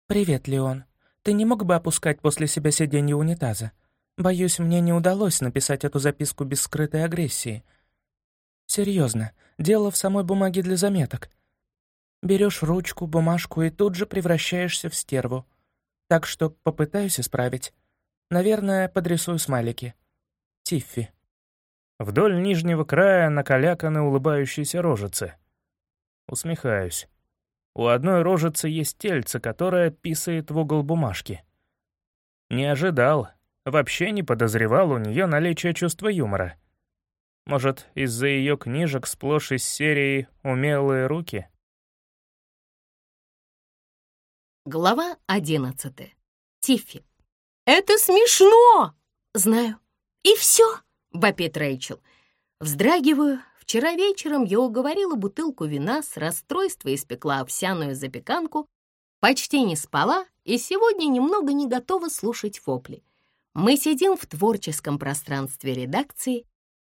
«Привет, Леон. Ты не мог бы опускать после себя сиденье унитаза? Боюсь, мне не удалось написать эту записку без скрытой агрессии. Серьезно, дело в самой бумаге для заметок. Берешь ручку, бумажку и тут же превращаешься в стерву. Так что попытаюсь исправить. Наверное, подрисую смайлики. Тиффи». Вдоль нижнего края накаляканы улыбающиеся рожицы — Усмехаюсь. У одной рожицы есть тельце, которое писает в угол бумажки. Не ожидал, вообще не подозревал у нее наличие чувства юмора. Может, из-за ее книжек сплошь из серии «Умелые руки»? Глава одиннадцатая. Тиффи. «Это смешно!» «Знаю. И все!» — вопит Рэйчел. Вздрагиваю, Вчера вечером я уговорила бутылку вина с расстройства испекла овсяную запеканку, почти не спала и сегодня немного не готова слушать фопли. Мы сидим в творческом пространстве редакции.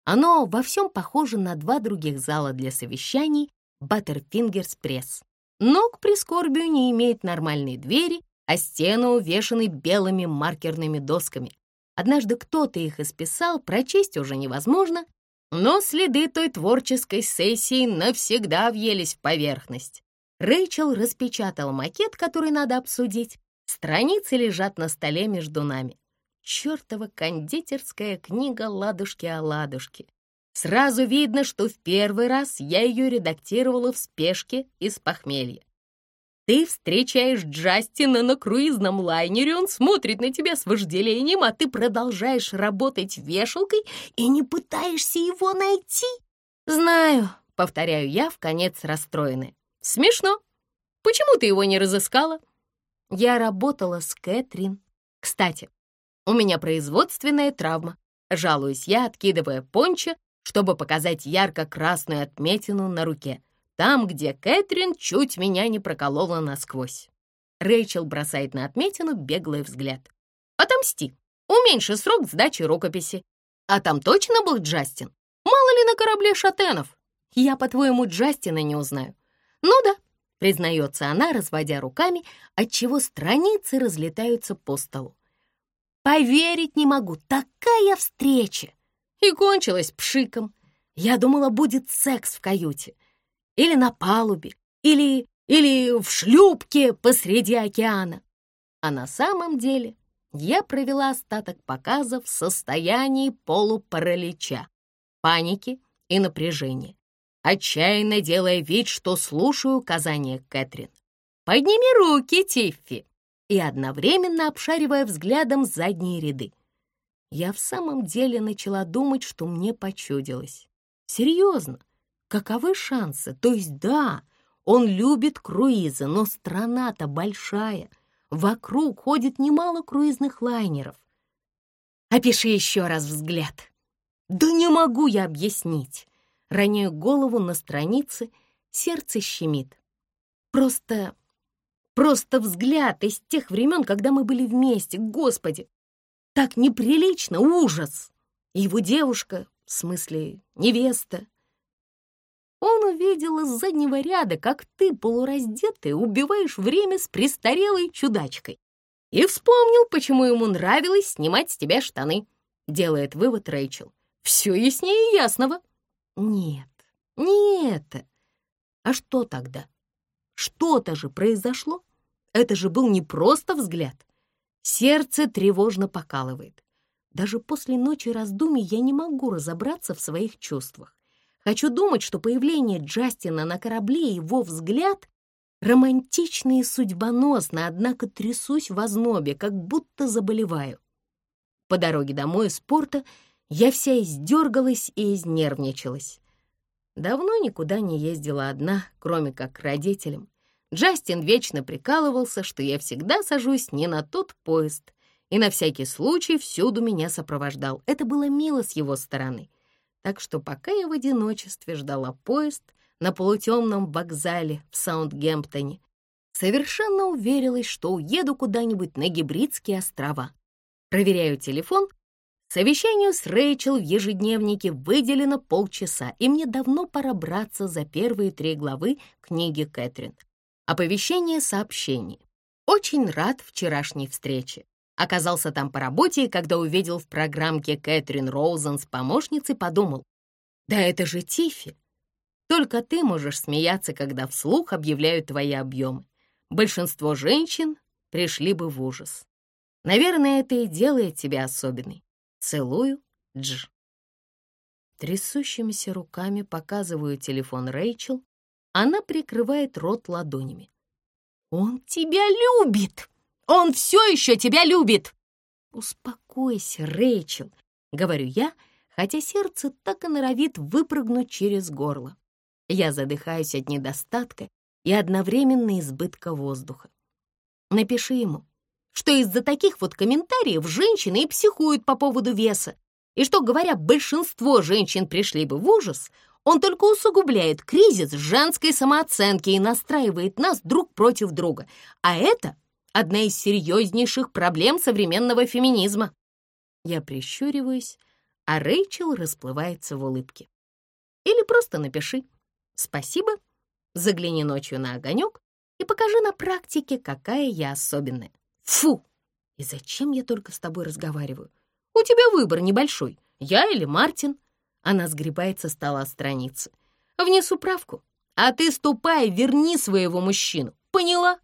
Оно во всем похоже на два других зала для совещаний Баттерфингерс пресс. Но к прискорбию не имеет нормальной двери, а стены увешаны белыми маркерными досками. Однажды кто-то их исписал, прочесть уже невозможно, но следы той творческой сессии навсегда въелись в поверхность. Рэйчел распечатал макет, который надо обсудить. Страницы лежат на столе между нами. Чёртова кондитерская книга «Ладушки-оладушки». Сразу видно, что в первый раз я ее редактировала в спешке из похмелья. Ты встречаешь Джастина на круизном лайнере, он смотрит на тебя с вожделением, а ты продолжаешь работать вешалкой и не пытаешься его найти. Знаю, повторяю я, в конец расстроенная. Смешно. Почему ты его не разыскала? Я работала с Кэтрин. Кстати, у меня производственная травма. Жалуюсь я, откидывая пончо, чтобы показать ярко-красную отметину на руке там, где Кэтрин чуть меня не проколола насквозь. Рэйчел бросает на отметину беглый взгляд. «Отомсти! Уменьши срок сдачи рукописи. А там точно был Джастин? Мало ли на корабле шатенов? Я, по-твоему, Джастина не узнаю. Ну да, признается она, разводя руками, отчего страницы разлетаются по столу. Поверить не могу, такая встреча! И кончилась пшиком. Я думала, будет секс в каюте или на палубе, или, или в шлюпке посреди океана. А на самом деле я провела остаток показа в состоянии полупаралича, паники и напряжения, отчаянно делая вид, что слушаю указания Кэтрин. «Подними руки, Тиффи!» и одновременно обшаривая взглядом задние ряды. Я в самом деле начала думать, что мне почудилось. Серьезно, каковы шансы? То есть да, он любит круизы, но страна-то большая. Вокруг ходит немало круизных лайнеров. Опиши еще раз взгляд. Да не могу я объяснить. Роняю голову на странице, сердце щемит. Просто, просто взгляд из тех времен, когда мы были вместе, господи. Так неприлично, ужас. Его девушка, в смысле невеста. Он увидел из заднего ряда, как ты, полураздетый, убиваешь время с престарелой чудачкой. И вспомнил, почему ему нравилось снимать с тебя штаны. Делает вывод Рэйчел. Все яснее ясного. Нет, не это. А что тогда? Что-то же произошло. Это же был не просто взгляд. Сердце тревожно покалывает. Даже после ночи раздумий я не могу разобраться в своих чувствах. Хочу думать, что появление Джастина на корабле и его взгляд романтично и судьбоносно, однако трясусь в ознобе, как будто заболеваю. По дороге домой из порта я вся издергалась и изнервничалась. Давно никуда не ездила одна, кроме как к родителям. Джастин вечно прикалывался, что я всегда сажусь не на тот поезд, и на всякий случай всюду меня сопровождал. Это было мило с его стороны. Так что пока я в одиночестве ждала поезд на полутемном вокзале в Саундгемптоне, совершенно уверилась, что уеду куда-нибудь на Гибридские острова. Проверяю телефон. Совещанию с Рэйчел в ежедневнике выделено полчаса, и мне давно пора браться за первые три главы книги Кэтрин. Оповещение сообщений. Очень рад вчерашней встрече. Оказался там по работе, и когда увидел в программке Кэтрин Роузен с помощницей, подумал, да это же Тифи. Только ты можешь смеяться, когда вслух объявляют твои объемы. Большинство женщин пришли бы в ужас. Наверное, это и делает тебя особенной. Целую, Дж. Трясущимися руками показываю телефон Рэйчел. Она прикрывает рот ладонями. «Он тебя любит! Он все еще тебя любит!» «Успокойся, Рэйчел», — говорю я, хотя сердце так и норовит выпрыгнуть через горло. Я задыхаюсь от недостатка и одновременно избытка воздуха. Напиши ему, что из-за таких вот комментариев женщины и психуют по поводу веса, и что, говоря, большинство женщин пришли бы в ужас, он только усугубляет кризис женской самооценки и настраивает нас друг против друга. А это одна из серьезнейших проблем современного феминизма. Я прищуриваюсь, а Рэйчел расплывается в улыбке. Или просто напиши «Спасибо», загляни ночью на огонек и покажи на практике, какая я особенная. Фу! И зачем я только с тобой разговариваю? У тебя выбор небольшой, я или Мартин. Она сгребает со стола страницы. Внесу правку. А ты ступай, верни своего мужчину. Поняла?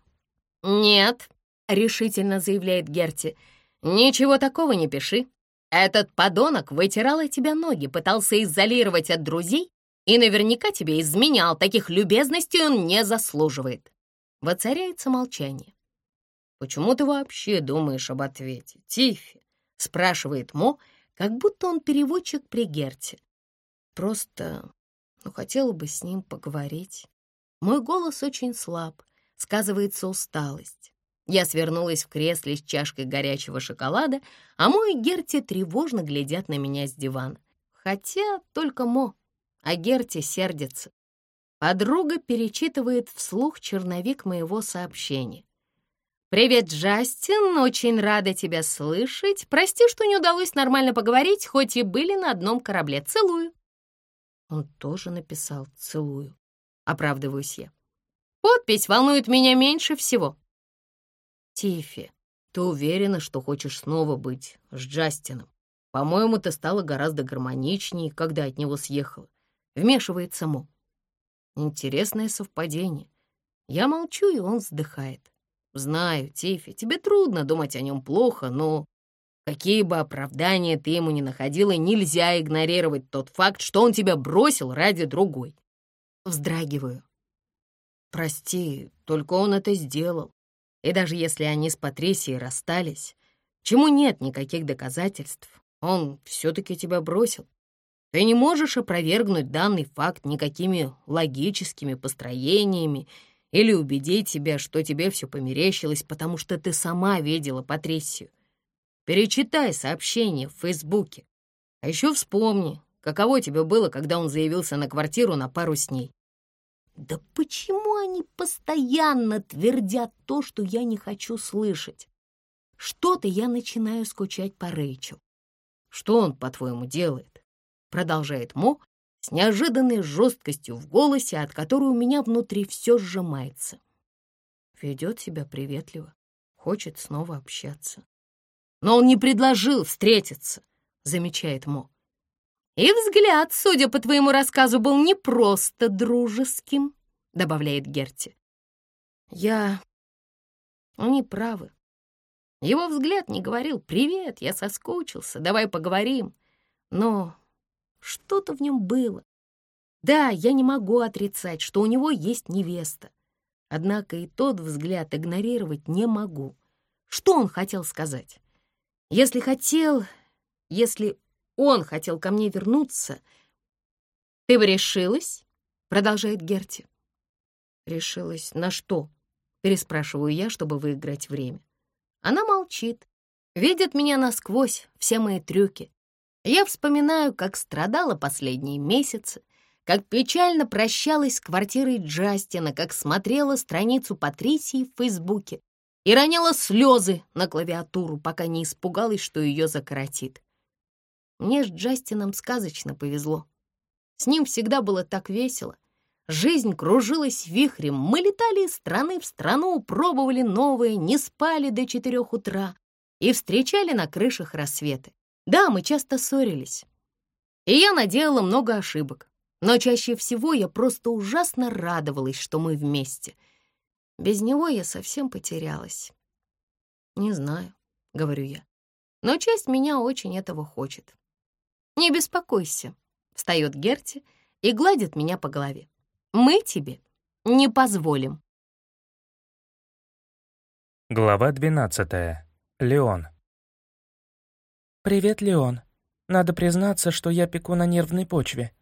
Нет, решительно заявляет Герти. Ничего такого не пиши. Этот подонок вытирал от тебя ноги, пытался изолировать от друзей и наверняка тебе изменял. Таких любезностей он не заслуживает. Воцаряется молчание. «Почему ты вообще думаешь об ответе, Тиффи?» — спрашивает Мо, как будто он переводчик при Герте. «Просто, ну, хотела бы с ним поговорить. Мой голос очень слаб, сказывается усталость. Я свернулась в кресле с чашкой горячего шоколада, а Мо и Герти тревожно глядят на меня с дивана. Хотя только Мо, а Герти сердится. Подруга перечитывает вслух черновик моего сообщения. «Привет, Джастин, очень рада тебя слышать. Прости, что не удалось нормально поговорить, хоть и были на одном корабле. Целую». Он тоже написал «целую», — оправдываюсь я. Подпись волнует меня меньше всего. Тифи, ты уверена, что хочешь снова быть с Джастином? По-моему, ты стала гораздо гармоничнее, когда от него съехала. Вмешивается Мо. Интересное совпадение. Я молчу, и он вздыхает. Знаю, Тифи, тебе трудно думать о нем плохо, но какие бы оправдания ты ему ни находила, нельзя игнорировать тот факт, что он тебя бросил ради другой. Вздрагиваю. Прости, только он это сделал. И даже если они с Патрисией расстались, чему нет никаких доказательств, он все-таки тебя бросил. Ты не можешь опровергнуть данный факт никакими логическими построениями или убедить себя, что тебе все померещилось, потому что ты сама видела Патрисию. Перечитай сообщение в Фейсбуке. А еще вспомни, каково тебе было, когда он заявился на квартиру на пару с ней. Да почему они постоянно твердят то, что я не хочу слышать? Что-то я начинаю скучать по Рэйчел. Что он, по-твоему, делает? Продолжает Мо с неожиданной жесткостью в голосе, от которой у меня внутри все сжимается. Ведет себя приветливо, хочет снова общаться. Но он не предложил встретиться, замечает Мо. И взгляд, судя по твоему рассказу, был не просто дружеским, добавляет Герти. Я... Они правы. Его взгляд не говорил «Привет, я соскучился, давай поговорим». Но что-то в нем было. Да, я не могу отрицать, что у него есть невеста. Однако и тот взгляд игнорировать не могу. Что он хотел сказать? Если хотел, если он хотел ко мне вернуться... «Ты бы решилась?» — продолжает Герти. «Решилась на что?» — переспрашиваю я, чтобы выиграть время. Она молчит, видит меня насквозь, все мои трюки. Я вспоминаю, как страдала последние месяцы, как печально прощалась с квартирой Джастина, как смотрела страницу Патрисии в Фейсбуке и роняла слезы на клавиатуру, пока не испугалась, что ее закоротит. Мне с Джастином сказочно повезло. С ним всегда было так весело. Жизнь кружилась вихрем, мы летали из страны в страну, пробовали новые, не спали до четырех утра и встречали на крышах рассветы. Да, мы часто ссорились. И я наделала много ошибок. Но чаще всего я просто ужасно радовалась, что мы вместе. Без него я совсем потерялась. «Не знаю», — говорю я. «Но часть меня очень этого хочет. «Не беспокойся», — встает Герти и гладит меня по голове. «Мы тебе не позволим». Глава 12. Леон. «Привет, Леон. Надо признаться, что я пеку на нервной почве.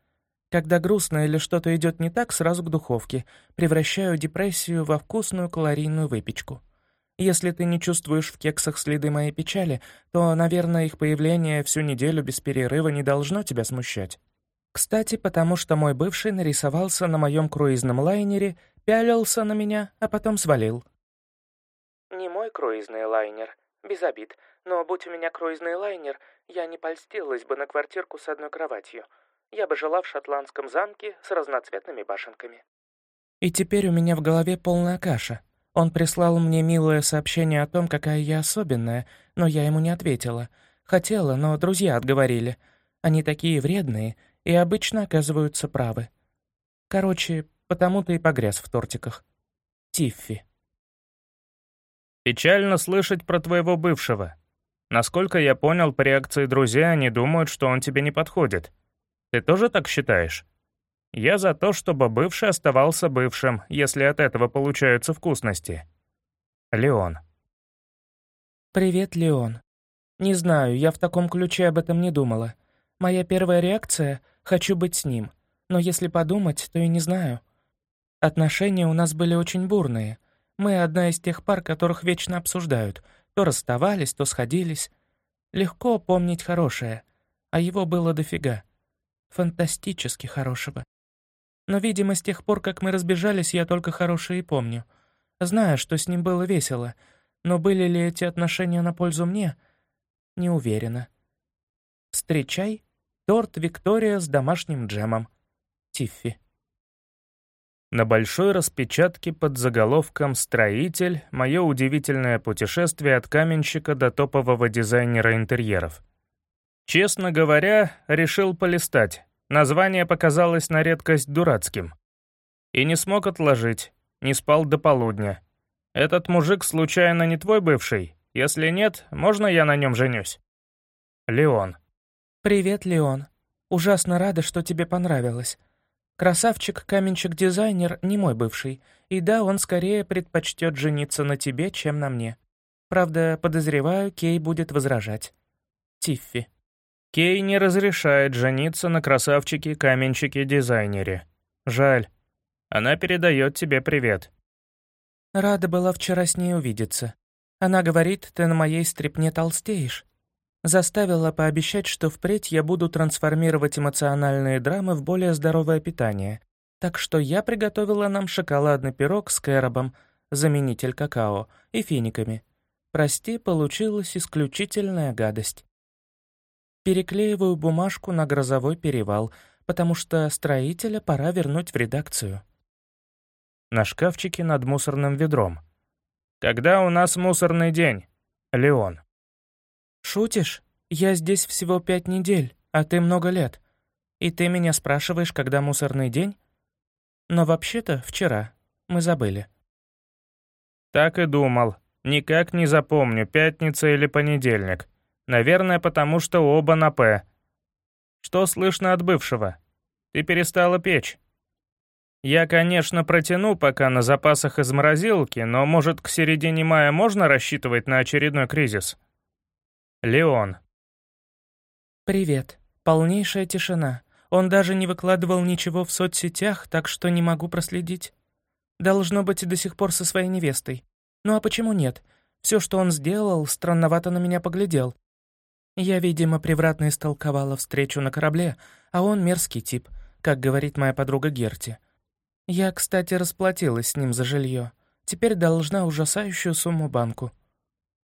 Когда грустно или что-то идет не так, сразу к духовке. Превращаю депрессию во вкусную калорийную выпечку. Если ты не чувствуешь в кексах следы моей печали, то, наверное, их появление всю неделю без перерыва не должно тебя смущать. Кстати, потому что мой бывший нарисовался на моем круизном лайнере, пялился на меня, а потом свалил. Не мой круизный лайнер, без обид, но будь у меня круизный лайнер, я не польстилась бы на квартирку с одной кроватью. Я бы жила в шотландском замке с разноцветными башенками. И теперь у меня в голове полная каша. Он прислал мне милое сообщение о том, какая я особенная, но я ему не ответила. Хотела, но друзья отговорили. Они такие вредные и обычно оказываются правы. Короче, потому-то и погряз в тортиках. Тиффи. «Печально слышать про твоего бывшего. Насколько я понял, по реакции друзей они думают, что он тебе не подходит. Ты тоже так считаешь?» Я за то, чтобы бывший оставался бывшим, если от этого получаются вкусности. Леон. «Привет, Леон. Не знаю, я в таком ключе об этом не думала. Моя первая реакция — хочу быть с ним. Но если подумать, то и не знаю. Отношения у нас были очень бурные. Мы одна из тех пар, которых вечно обсуждают. То расставались, то сходились. Легко помнить хорошее, а его было дофига. Фантастически хорошего. Но, видимо, с тех пор, как мы разбежались, я только хорошее и помню. Знаю, что с ним было весело, но были ли эти отношения на пользу мне? Не уверена. Встречай, торт Виктория с домашним джемом. Тиффи. На большой распечатке под заголовком «Строитель. Мое удивительное путешествие от каменщика до топового дизайнера интерьеров». Честно говоря, решил полистать. Название показалось на редкость дурацким. И не смог отложить, не спал до полудня. Этот мужик случайно не твой бывший? Если нет, можно я на нем женюсь? Леон. «Привет, Леон. Ужасно рада, что тебе понравилось. Красавчик-каменщик-дизайнер не мой бывший, и да, он скорее предпочтет жениться на тебе, чем на мне. Правда, подозреваю, Кей будет возражать. Тиффи. Кей не разрешает жениться на красавчике-каменщике-дизайнере. Жаль. Она передает тебе привет. Рада была вчера с ней увидеться. Она говорит, ты на моей стрипне толстеешь. Заставила пообещать, что впредь я буду трансформировать эмоциональные драмы в более здоровое питание. Так что я приготовила нам шоколадный пирог с кэробом, заменитель какао, и финиками. Прости, получилась исключительная гадость. Переклеиваю бумажку на грозовой перевал, потому что строителя пора вернуть в редакцию. На шкафчике над мусорным ведром. «Когда у нас мусорный день?» Леон. «Шутишь? Я здесь всего пять недель, а ты много лет. И ты меня спрашиваешь, когда мусорный день? Но вообще-то вчера. Мы забыли». «Так и думал. Никак не запомню, пятница или понедельник. Наверное, потому что оба на «П». Что слышно от бывшего? Ты перестала печь?» Я, конечно, протяну пока на запасах из морозилки, но, может, к середине мая можно рассчитывать на очередной кризис? Леон. «Привет. Полнейшая тишина. Он даже не выкладывал ничего в соцсетях, так что не могу проследить. Должно быть, до сих пор со своей невестой. Ну а почему нет? Все, что он сделал, странновато на меня поглядел. Я, видимо, превратно истолковала встречу на корабле, а он мерзкий тип, как говорит моя подруга Герти. Я, кстати, расплатилась с ним за жилье. Теперь должна ужасающую сумму банку.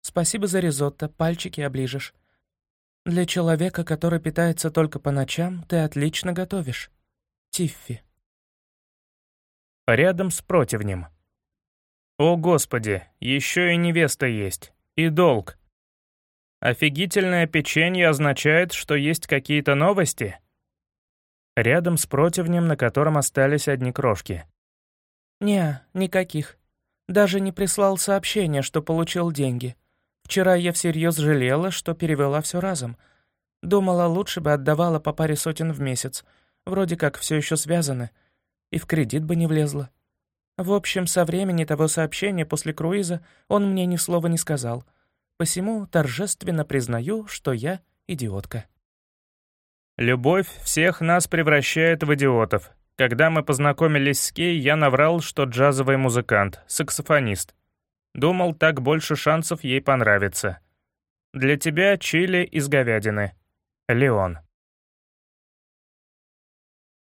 Спасибо за ризотто, пальчики оближешь. Для человека, который питается только по ночам, ты отлично готовишь. Тиффи. Рядом с противнем. О, Господи, еще и невеста есть. И долг. Офигительное печенье означает, что есть какие-то новости? рядом с противнем, на котором остались одни крошки. «Не, никаких. Даже не прислал сообщение, что получил деньги. Вчера я всерьез жалела, что перевела все разом. Думала, лучше бы отдавала по паре сотен в месяц. Вроде как все еще связаны. И в кредит бы не влезла. В общем, со времени того сообщения после круиза он мне ни слова не сказал. Посему торжественно признаю, что я идиотка. Любовь всех нас превращает в идиотов. Когда мы познакомились с Кей, я наврал, что джазовый музыкант, саксофонист. Думал, так больше шансов ей понравится. Для тебя чили из говядины. Леон.